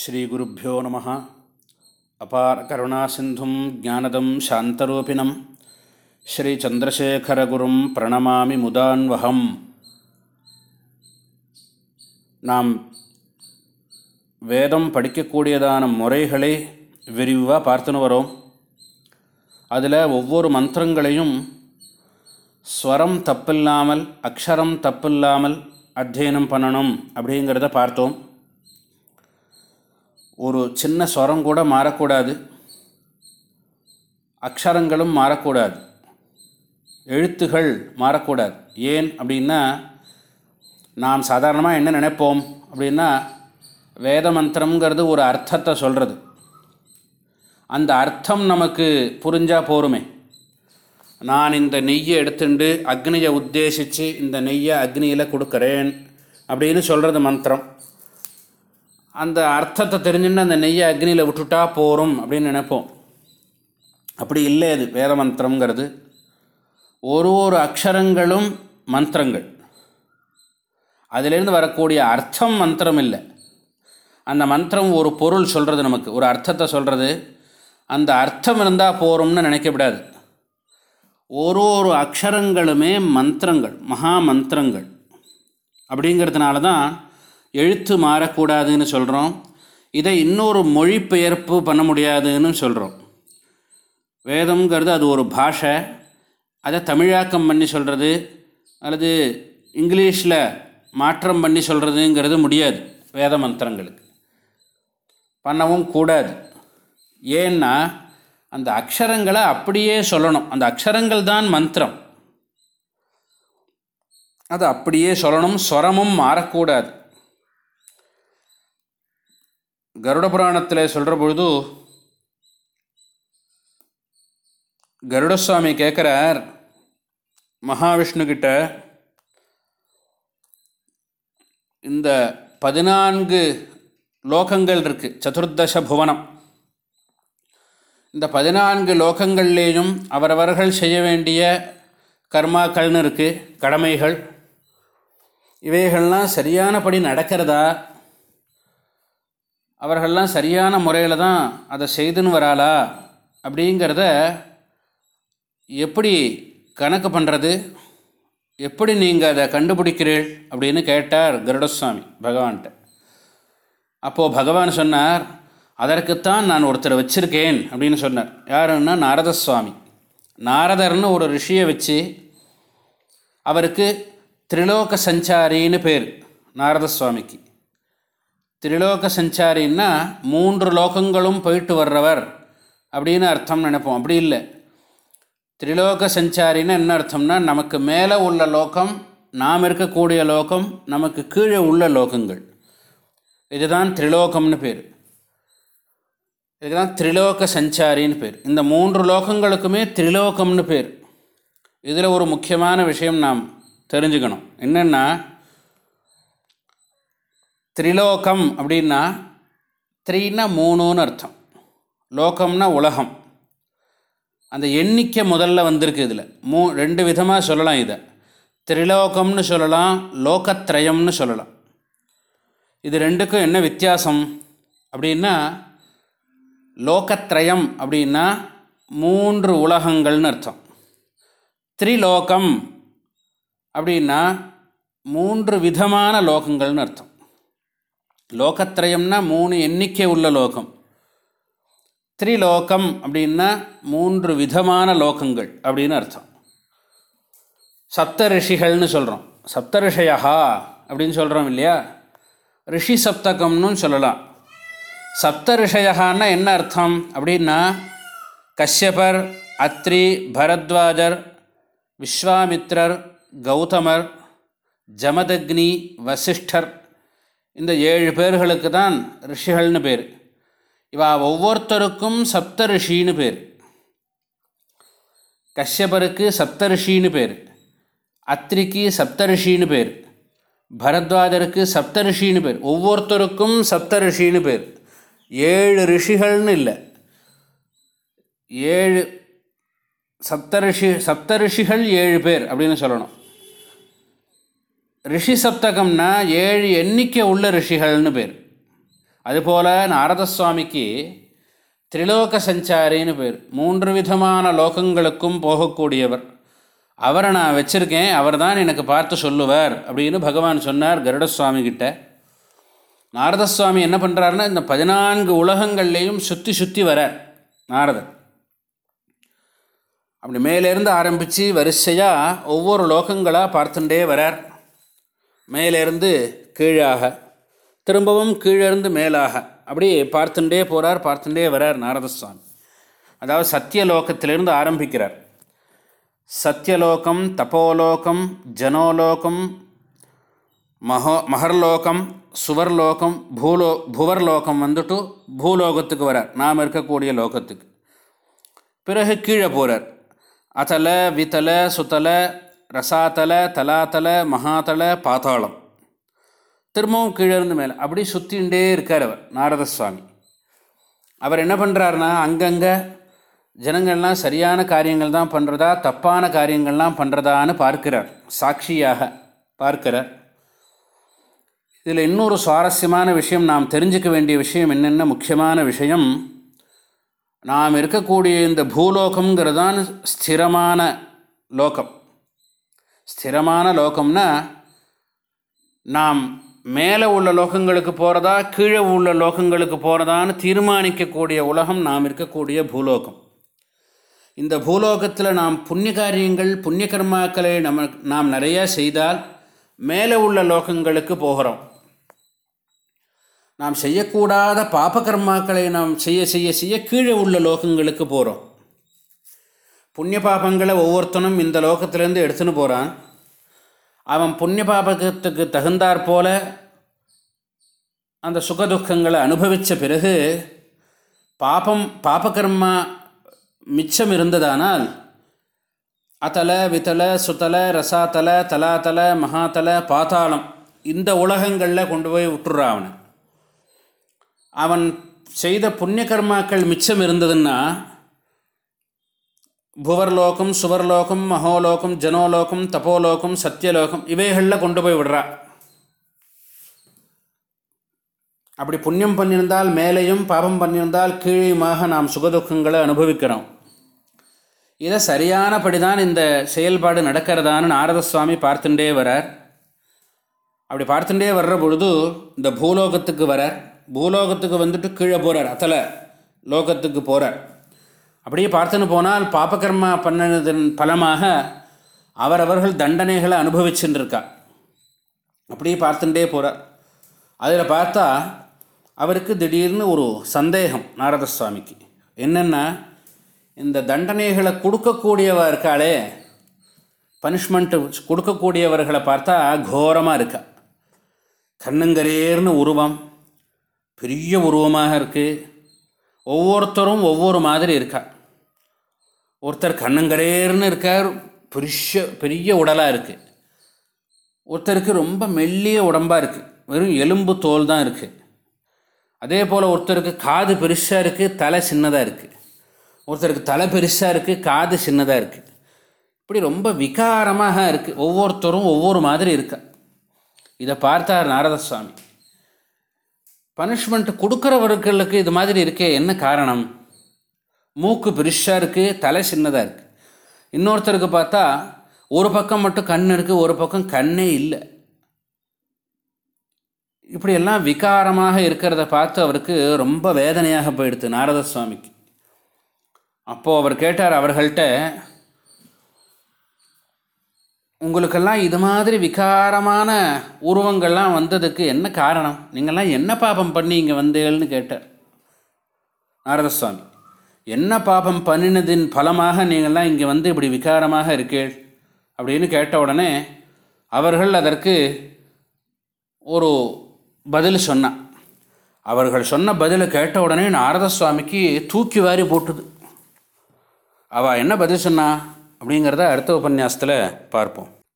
ஸ்ரீகுருப்போ நம. அபார கருணாசிந்தும் ஜானதம் சாந்தரூபிணம். ஸ்ரீச்சந்திரசேகரகுரும் பிரணமாமி முதான்வகம் நாம் வேதம் படிக்கக்கூடியதான முறைகளை விரிவாக பார்த்துன்னு வரோம். அதில் ஒவ்வொரு மந்திரங்களையும் ஸ்வரம் தப்பில்லாமல் அக்ஷரம் தப்பில்லாமல் அத்தியனம் பண்ணணும் அப்படிங்கிறத பார்த்தோம். ஒரு சின்ன ஸ்வரம் கூட மாறக்கூடாது. அக்ஷரங்களும் மாறக்கூடாது. எழுத்துகள் மாறக்கூடாது. ஏன் அப்படின்னா நாம் சாதாரணமாக என்ன நினைப்போம் அப்படின்னா வேத மந்திரங்கிறது ஒரு அர்த்தத்தை சொல்கிறது அந்த அர்த்தம் நமக்கு புரிஞ்சால் போருமே. நான் இந்த நெய்யை எடுத்துட்டு அக்னியை உத்தேசித்து இந்த நெய்யை அக்னியில் கொடுக்குறேன் அப்படின்னு சொல்கிறது மந்திரம். அந்த அர்த்தத்தை தெரிஞ்சுன்னு அந்த நெய்யை அக்னியில் விட்டுட்டா போகிறோம் அப்படின்னு நினைப்போம். அப்படி இல்லை அது வேத மந்திரங்கிறது ஒரு ஒரு அக்ஷரங்களும் மந்திரங்கள். அதிலிருந்து வரக்கூடிய அர்த்தம் மந்திரம் இல்லை. அந்த மந்திரம் ஒரு பொருள் சொல்கிறது நமக்கு. ஒரு அர்த்தத்தை சொல்கிறது அந்த அர்த்தம் இருந்தால் போகிறோம்னு நினைக்கக்கூடாது. ஒரு ஒரு அக்ஷரங்களுமே மந்திரங்கள் மகா மந்திரங்கள். அப்படிங்கிறதுனால தான் எழுத்து மாறக்கூடாதுன்னு சொல்கிறோம் இதை இன்னொரு மொழிபெயர்ப்பு பண்ண முடியாதுன்னு சொல்கிறோம் வேதம்ங்கிறது அது ஒரு பாஷை. அதை தமிழாக்கம் பண்ணி சொல்கிறது அல்லது இங்கிலீஷில் மாற்றம் பண்ணி சொல்கிறதுங்கிறது முடியாது வேத மந்திரங்களுக்கு. பண்ணவும் கூடாது. ஏன்னா அந்த அக்ஷரங்களை அப்படியே சொல்லணும். அந்த அக்ஷரங்கள் தான் மந்திரம். அது அப்படியே சொல்லணும். ஸ்வரமும் மாறக்கூடாது. கருட புராணத்தில் சொல்கிற பொழுது கருடசுவாமி கேட்குறார் மகாவிஷ்ணுக்கிட்ட இந்த பதினான்கு லோகங்கள் இருக்குது சதுர்தச புவனம். இந்த பதினான்கு லோகங்கள்லேயும் அவரவர்கள் செய்ய வேண்டிய கர்மாக்கள்னு இருக்குது கடமைகள். இவைகள்லாம் சரியானபடி நடக்கிறதா? அவர்கள்லாம் சரியான முறையில் தான் அதை செய்துன்னு வராளா? அப்படிங்கிறத எப்படி கணக்கு பண்ணுறது எப்படி நீங்கள் அதை கண்டுபிடிக்கிறீள்? அப்படின்னு கேட்டார் கருடசுவாமி பகவான்கிட்ட. அப்போது பகவான் சொன்னார் அதற்குத்தான் நான் ஒருத்தரை வச்சுருக்கேன் அப்படின்னு சொன்னார். யாருன்னா நாரதசுவாமி. நாரதர்னு ஒரு ரிஷியை வச்சு அவருக்கு திரிலோக சஞ்சாரின்னு பேர் நாரதசுவாமிக்கு. திரிலோக சஞ்சாரின்னா மூன்று லோகங்களும் போயிட்டு வர்றவர் அப்படின்னு அர்த்தம் நினைப்போம். அப்படி இல்லை. திரிலோக சஞ்சாரின்னு என்ன அர்த்தம்னா நமக்கு மேலே உள்ள லோகம் நாம் இருக்கக்கூடிய லோகம் நமக்கு கீழே உள்ள லோகங்கள். இதுதான் திரிலோகம்னு பேர். இதுதான் திரிலோக சஞ்சாரின்னு பேர். இந்த மூன்று லோகங்களுக்குமே திரிலோகம்னு பேர். இதில் ஒரு முக்கியமான விஷயம் நாம் தெரிஞ்சுக்கணும். என்னென்னா திரிலோகம் அப்படின்னா த்ரீனா மூணுன்னு அர்த்தம். லோகம்னா உலகம். அந்த எண்ணிக்கை முதல்ல வந்திருக்கு இதில். மூ ரெண்டு விதமாக சொல்லலாம் இதை. திரிலோகம்னு சொல்லலாம் லோகத்ரயம்னு சொல்லலாம். இது ரெண்டுக்கும் என்ன வித்தியாசம்? அப்படின்னா லோகத்ரயம் அப்படின்னா மூன்று உலகங்கள்னு அர்த்தம். த்ரிலோகம் அப்படின்னா மூன்று விதமான லோகங்கள்னு அர்த்தம். லோகத்திரயம்னா மூணு எண்ணிக்கை உள்ள லோகம். த்ரிலோகம் அப்படின்னா மூன்று விதமான லோகங்கள் அப்படின்னு அர்த்தம். சப்த ரிஷிகள்னு சொல்கிறோம் சப்த ரிஷயா அப்படின்னு சொல்கிறோம் இல்லையா? ரிஷி சப்தகம்னு சொல்லலாம். சப்த ரிஷயான்னா என்ன அர்த்தம்? அப்படின்னா கஷ்யபர் அத்ரி பரத்வாஜர் விஸ்வாமித்ரர் கௌதமர் ஜமதக்னி வசிஷ்டர் இந்த ஏழு பேர்களுக்கு தான் ரிஷிகள்னு பேர். இவா ஒவ்வொருத்தருக்கும் சப்த ரிஷின்னு பேர். கஷ்யபருக்கு சப்த ரிஷின்னு பேர். அத்திரிக்கு சப்த ரிஷின்னு பேர். பரத்வாஜருக்கு சப்த ரிஷின்னு பேர். ஒவ்வொருத்தருக்கும் சப்த ரிஷின்னு பேர். ஏழு ரிஷிகள்னு இல்லை. ஏழு சப்தரிஷி சப்தரிஷிகள் ஏழு பேர் அப்படின்னு சொல்லணும். ரிஷி சப்தகம்னா ஏழு எண்ணிக்கை உள்ள ரிஷிகள்னு பேர். அதுபோல் நாரதசுவாமிக்கு திரிலோக சஞ்சாரின்னு பேர். மூன்று விதமான லோகங்களுக்கும் போகக்கூடியவர். அவரை நான் வச்சுருக்கேன் அவர் தான் எனக்கு பார்த்து சொல்லுவார் அப்படின்னு பகவான் சொன்னார் கருடசுவாமி கிட்ட நாரதசுவாமி என்ன பண்ணுறாருன்னா இந்த பதினான்கு உலகங்கள்லேயும் சுற்றி சுற்றி வரார் நாரதர். அப்படி மேலேருந்து ஆரம்பித்து வரிசையாக ஒவ்வொரு லோகங்களாக பார்த்துட்டே வரார். மேலேருந்து கீழாக திரும்பவும் கீழேருந்து மேலாக. அப்படி பார்த்துட்டே போகிறார் பார்த்துட்டே வரார் நாரதசுவாமி. அதாவது சத்தியலோகத்திலிருந்து ஆரம்பிக்கிறார். சத்தியலோகம் தபோலோகம் ஜனோலோகம் மகோ மகர்லோகம் சுவர்லோகம் பூலோ புவர்லோகம் வந்துட்டு பூலோகத்துக்கு வரார். நாம் இருக்கக்கூடிய லோகத்துக்கு. பிறகு கீழே போகிறார் அதல வித்தலை சுத்தலை ரசாத்தல தலாத்தல மகாத்தல பாத்தாளம் திரும்பவும் கீழே இருந்து மேலே. அப்படி சுற்றிகிட்டே இருக்கார் அவர் நாரத சுவாமி அவர் என்ன பண்ணுறாருனா அங்கங்கே ஜனங்கள்லாம் சரியான காரியங்கள் தான் பண்ணுறதா தப்பான காரியங்கள்லாம் பண்ணுறதான்னு பார்க்கிறார். சாட்சியாக பார்க்கிறார். இதில் இன்னொரு சுவாரஸ்யமான விஷயம் நாம் தெரிஞ்சுக்க வேண்டிய விஷயம் என்னென்ன? முக்கியமான விஷயம் நாம் இருக்கக்கூடிய இந்த பூலோகங்கிறது தான் ஸ்திரமான லோகம். ஸ்திரமான லோகம்னா நாம் மேலே உள்ள லோகங்களுக்கு போகிறதா கீழே உள்ள லோகங்களுக்கு போகிறதான்னு தீர்மானிக்கக்கூடிய உலகம் நாம் இருக்கக்கூடிய பூலோகம். இந்த பூலோகத்தில் நாம் புண்ணிய காரியங்கள் புண்ணிய கர்மாக்களை நம்ம நாம் நிறையா செய்தால் மேலே உள்ள லோகங்களுக்கு போகிறோம். நாம் செய்யக்கூடாத பாப கர்மாக்களை நாம் செய்ய செய்ய செய்ய கீழே உள்ள லோகங்களுக்கு போகிறோம் புண்ணிய பாபங்களை ஒவ்வொருத்தனும் இந்த லோகத்திலேருந்து எடுத்துன்னு போகிறான் அவன் புண்ணிய பாபகத்துக்கு தகுந்தாற் போல அந்த சுகதுக்கங்களை அனுபவித்த பிறகு பாபம் பாபகர்மா மிச்சம் இருந்ததானால் அத்தல வித்தல சுத்தல ரசாத்தல தலாத்தல மகாத்தல பாத்தாளம் இந்த உலகங்களில் கொண்டு போய் விட்டுறான் அவனை. அவன் செய்த புண்ணிய கர்மாக்கள் மிச்சம் இருந்ததுன்னா புவர்லோகம் சுவர்லோகம் மகோலோகம் ஜனோலோகம் தபோலோகம் சத்தியலோகம் இவைகளில் கொண்டு போய் விடுறா. அப்படி புண்ணியம் பண்ணியிருந்தால் மேலேயும் பாபம் பண்ணியிருந்தால் கீழேயுமாக நாம் சுகதுக்கங்களை அனுபவிக்கிறோம். இதை சரியானபடி தான் இந்த செயல்பாடு நடக்கிறதான்னு நாரத சுவாமி பார்த்துட்டே வரார். அப்படி பார்த்துட்டே வர்ற பொழுது இந்த பூலோகத்துக்கு வரார். பூலோகத்துக்கு வந்துட்டு கீழே போகிறார் அத்தலை லோகத்துக்கு போகிறார் அப்படியே பார்த்துன்னு போனால் பாப்பகர்மா பண்ணினதன் பலமாக அவரவர்கள் தண்டனைகளை அனுபவிச்சுட்டுருக்கா அப்படியே பார்த்துட்டே போகிறார் அதில் பார்த்தா அவருக்கு திடீர்னு ஒரு சந்தேகம் நாரத சுவாமிக்கு என்னென்னா இந்த தண்டனைகளை கொடுக்கக்கூடியவா இருக்காளே பனிஷ்மெண்ட்டு கொடுக்கக்கூடியவர்களை பார்த்தா கோரமாக இருக்கா. கண்ணுங்கரேர்னு உருவம் பெரிய உருவமாக இருக்குது ஒவ்வொருத்தரும் ஒவ்வொரு மாதிரி இருக்கா. ஒருத்தர் கண்ணங்கரேர்னு இருக்கார் பெரிய பெரிய உடலாக இருக்குது ஒருத்தருக்கு ரொம்ப மெல்லிய உடம்பாக இருக்குது வெறும் எலும்பு தோல் தான் இருக்குது அதே போல் ஒருத்தருக்கு காது பெருசாக இருக்குது தலை சின்னதாக இருக்குது ஒருத்தருக்கு தலை பெருசாக இருக்குது காது சின்னதாக இருக்குது இப்படி ரொம்ப விகாரமாக இருக்குது ஒவ்வொருத்தரும் ஒவ்வொரு மாதிரி இருக்கா. இதை பார்த்தார் நாரதசுவாமி. பனிஷ்மெண்ட் கொடுக்குறவர்களுக்கு இது மாதிரி இருக்கே என்ன காரணம்? மூக்கு பெருசாக இருக்குது தலை சின்னதாக இருக்குது இன்னொருத்தருக்கு பார்த்தா ஒரு பக்கம் மட்டும் கண் இருக்குது ஒரு பக்கம் கண்ணே இல்லை. இப்படியெல்லாம் விகாரமாக இருக்கிறத பார்த்து அவருக்கு ரொம்ப வேதனையாக போயிடுது நாரத சுவாமிக்கு. அப்போது அவர் கேட்டார் அவர்கள்ட்ட உங்களுக்கெல்லாம் இது மாதிரி விகாரமான உருவங்கள்லாம் வந்ததுக்கு என்ன காரணம்? நீங்கள்லாம் என்ன பாபம் பண்ணி இங்கே வந்தீங்கள்னு கேட்டார். நாரதசுவாமி என்ன பாபம் பண்ணினதின் பலமாக நீங்கள்லாம் இங்கே வந்து இப்படி விகாரமாக இருக்கீள்? அப்படின்னு கேட்ட உடனே அவர்கள் அதற்கு ஒரு பதில் சொன்னான். அவர்கள் சொன்ன பதிலை கேட்ட உடனே நாரத சுவாமிக்கு தூக்கி வாரி போட்டுது. அவள் என்ன பதில் சொன்னா? அப்படிங்கிறத அடுத்த உபன்யாசத்தில் பார்ப்போம்.